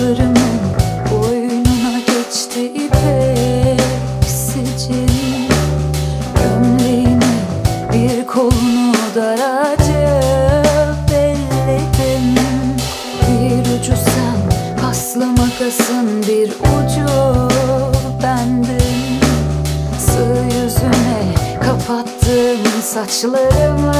Boynuna geçti ipek sicili Gömleğimin bir kolunu daraca belledim Bir ucu sen paslı makasın bir ucu bendim Sığ yüzüne kapattım saçlarımı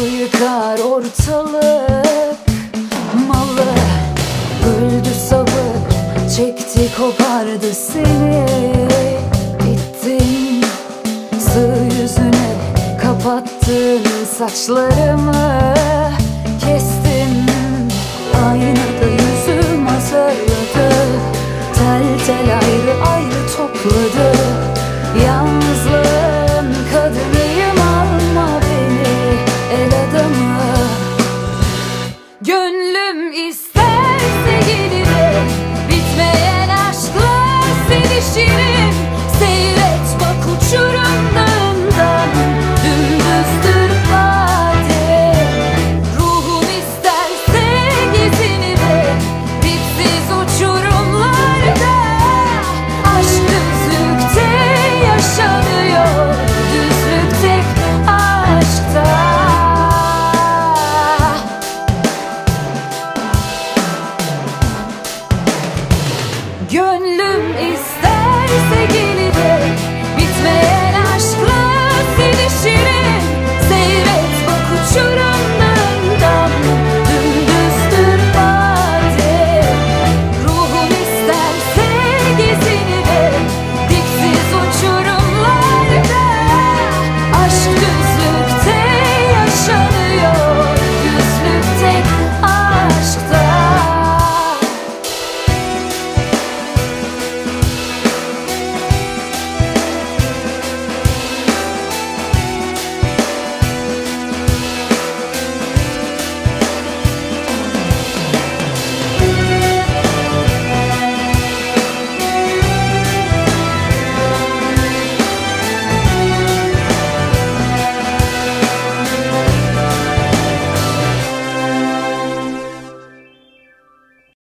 su yıkar ortalık malı Öldü sabır. Çekti kopardı seni. Bittin sığ yüzüne kapattın saçlarımı. Kestim Aynada yüzüm hazırladı Tel tel ayrı ayrı topladı